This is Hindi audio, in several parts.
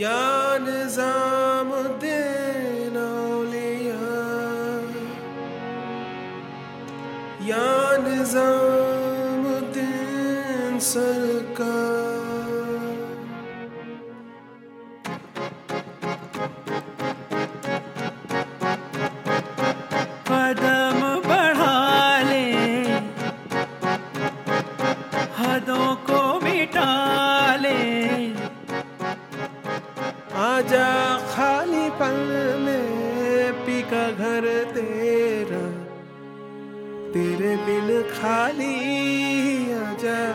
या निजाम दिन औलिया या निजाम दिन सरकार जा खाली पल में पिका घर तेरा। तेरे बिन खाली आजा,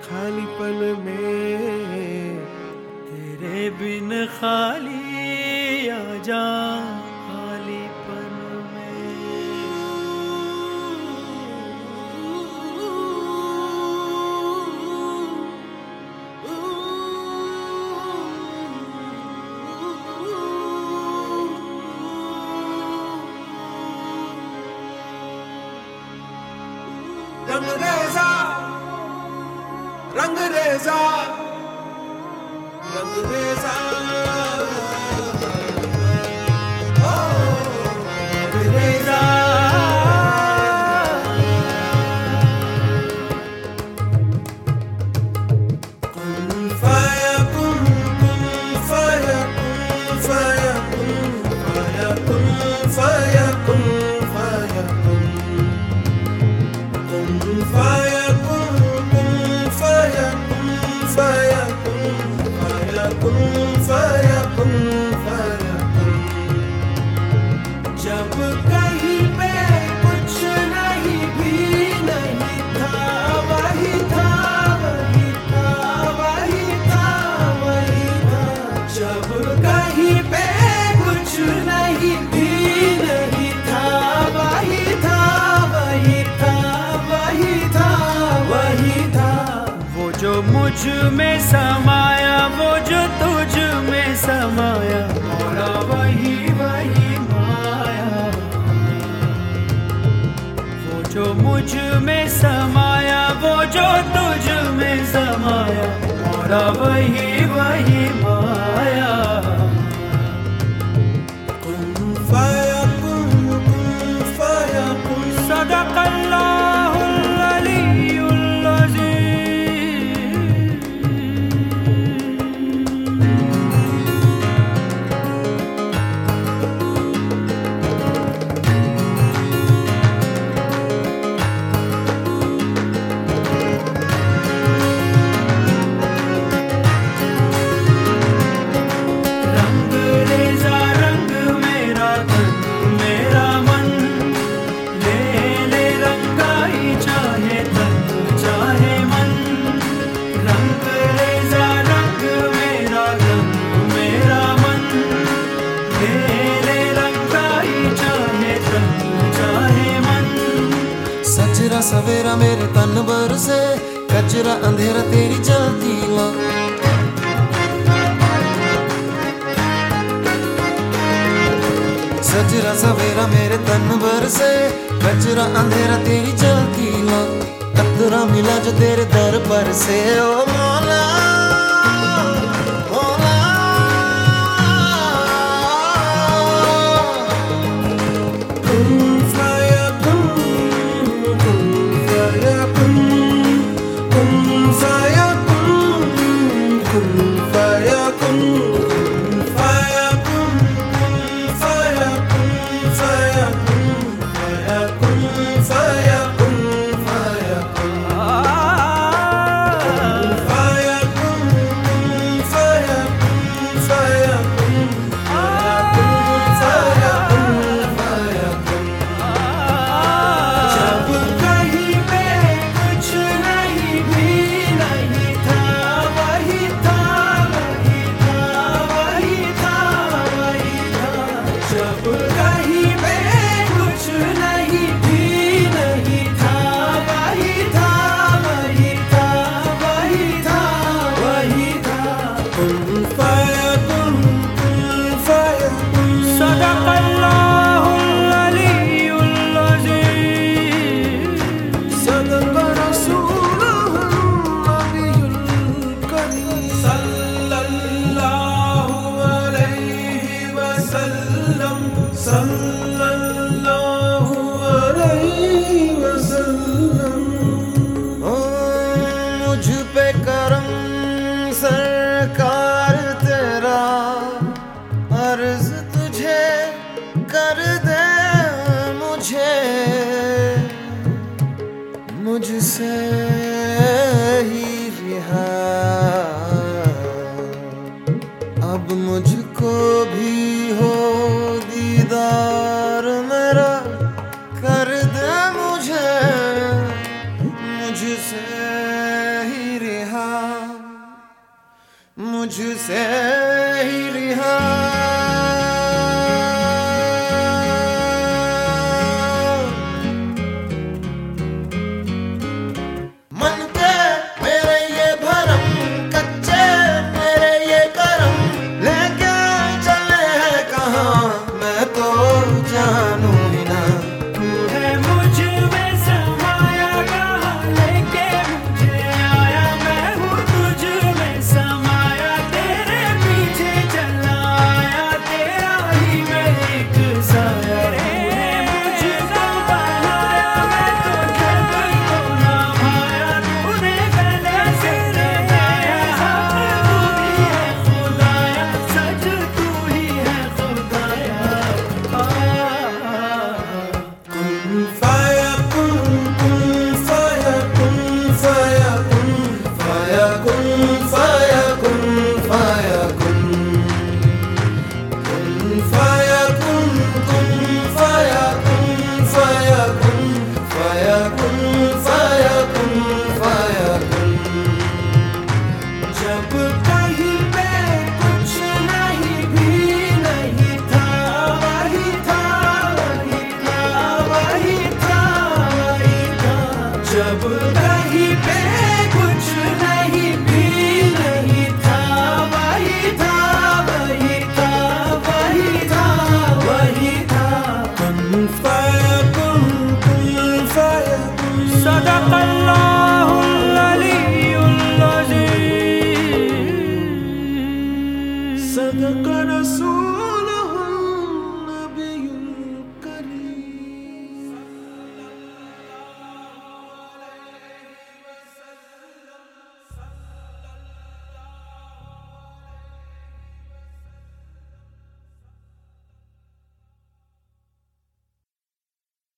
खाली पल में। तेरे बिन खाली आजा। मुझमें समाया, वो जो तुझ में समाया। मोरा वही वही माया। वो जो मुझमें समाया, वो जो तुझ में समाया। मोरा वही वही माया। सवेरा मेरे तन बरसे कचरा अंधेरा तेरी जलती ला सजरा सवेरा मेरे तन बरसे कचरा अंधेरा तेरी जलती ला कतरा मिला जो तेरे दर पर से ओ मुझसे ही रिहा। अब मुझको भी हो दीदार मेरा, कर दे मुझे, मुझसे ही रिहा। मुझसे Allah